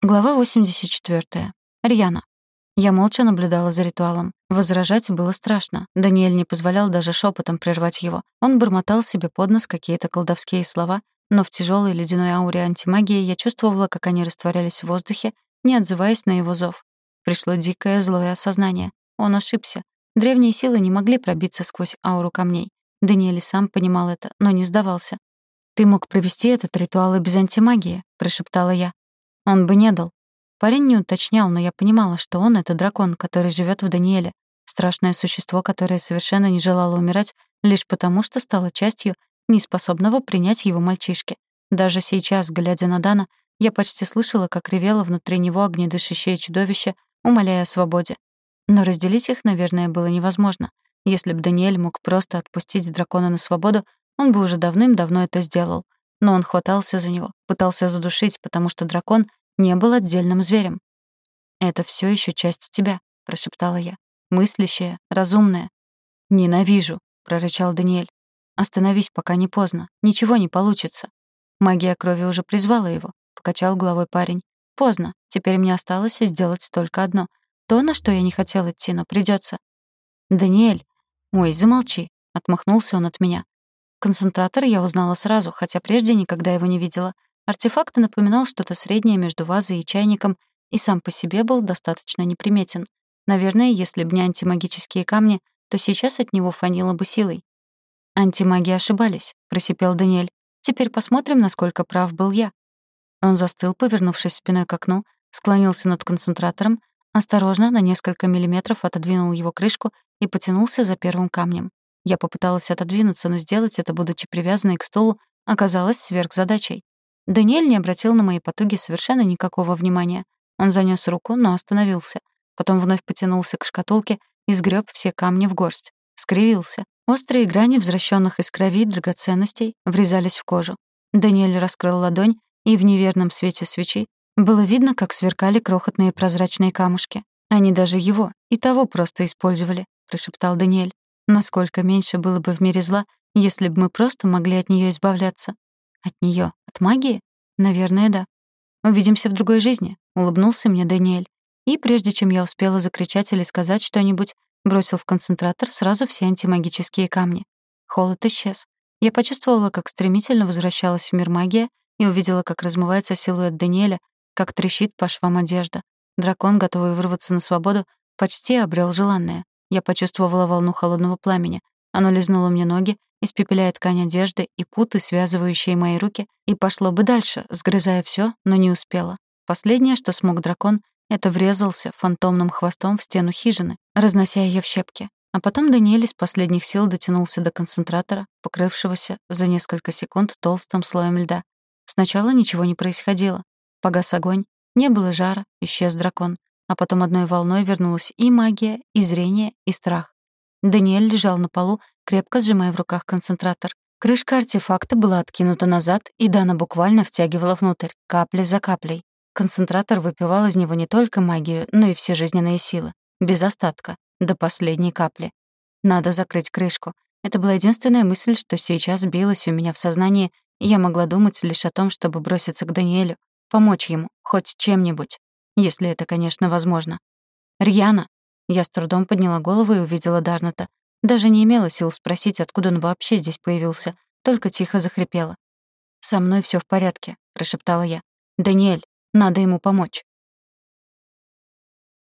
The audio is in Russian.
Глава 84. Рьяна. Я молча наблюдала за ритуалом. Возражать было страшно. Даниэль не позволял даже шепотом прервать его. Он бормотал себе под нос какие-то колдовские слова, но в тяжелой ледяной ауре антимагии я чувствовала, как они растворялись в воздухе, не отзываясь на его зов. Пришло дикое злое осознание. Он ошибся. Древние силы не могли пробиться сквозь ауру камней. Даниэль сам понимал это, но не сдавался. «Ты мог провести этот ритуал и без антимагии», — прошептала я. Он бы не дал. Парень не уточнял, но я понимала, что он — это дракон, который живет в Даниэле. Страшное существо, которое совершенно не желало умирать лишь потому, что стало частью неспособного принять его мальчишки. Даже сейчас, глядя на Дана, я почти слышала, как ревело внутри него огнедышащее чудовище, умоляя о свободе. Но разделить их, наверное, было невозможно. Если бы Даниэль мог просто отпустить дракона на свободу, он бы уже давным-давно это сделал. Но он хватался за него, пытался задушить, потому что дракон не был отдельным зверем. «Это все еще часть тебя», — прошептала я. «Мыслящая, разумная». «Ненавижу», — прорычал Даниэль. «Остановись, пока не поздно. Ничего не получится». Магия крови уже призвала его, — покачал головой парень. «Поздно. Теперь мне осталось сделать только одно. То, на что я не хотел идти, но придется. «Даниэль!» «Ой, замолчи!» — отмахнулся он от меня. Концентратор я узнала сразу, хотя прежде никогда его не видела — Артефакт напоминал что-то среднее между вазой и чайником и сам по себе был достаточно неприметен. Наверное, если б не антимагические камни, то сейчас от него фанило бы силой. «Антимаги ошибались», — просипел Даниэль. «Теперь посмотрим, насколько прав был я». Он застыл, повернувшись спиной к окну, склонился над концентратором, осторожно на несколько миллиметров отодвинул его крышку и потянулся за первым камнем. Я попыталась отодвинуться, но сделать это, будучи привязанной к столу, оказалось сверхзадачей. Даниэль не обратил на мои потуги совершенно никакого внимания. Он занёс руку, но остановился. Потом вновь потянулся к шкатулке и сгреб все камни в горсть. Скривился. Острые грани возвращенных из крови драгоценностей врезались в кожу. Даниэль раскрыл ладонь, и в неверном свете свечи было видно, как сверкали крохотные прозрачные камушки. Они даже его и того просто использовали, прошептал Даниэль. Насколько меньше было бы в мире зла, если бы мы просто могли от неё избавляться. От неё, от магии? Наверное, да. Увидимся в другой жизни, улыбнулся мне Даниэль. И прежде чем я успела закричать или сказать что-нибудь, бросил в концентратор сразу все антимагические камни. Холод исчез. Я почувствовала, как стремительно возвращалась в мир магия и увидела, как размывается силуэт Даниэля, как трещит по швам одежда. Дракон, готовый вырваться на свободу, почти обрел желанное. Я почувствовала волну холодного пламени. Оно лизнуло мне ноги, испепеляя ткань одежды и путы, связывающие мои руки, и пошло бы дальше, сгрызая все, но не успела. Последнее, что смог дракон, это врезался фантомным хвостом в стену хижины, разнося ее в щепки. А потом Даниэль из последних сил дотянулся до концентратора, покрывшегося за несколько секунд толстым слоем льда. Сначала ничего не происходило. Погас огонь, не было жара, исчез дракон. А потом одной волной вернулась и магия, и зрение, и страх. Даниэль лежал на полу, крепко сжимая в руках концентратор. Крышка артефакта была откинута назад, и Дана буквально втягивала внутрь, капли за каплей. Концентратор выпивал из него не только магию, но и все жизненные силы. Без остатка, до последней капли. Надо закрыть крышку. Это была единственная мысль, что сейчас билась у меня в сознании, и я могла думать лишь о том, чтобы броситься к Даниэлю, помочь ему, хоть чем-нибудь. Если это, конечно, возможно. «Рьяна!» Я с трудом подняла голову и увидела Дарната. Даже не имела сил спросить, откуда он вообще здесь появился, только тихо захрипела. «Со мной всё в порядке», — прошептала я. «Даниэль, надо ему помочь».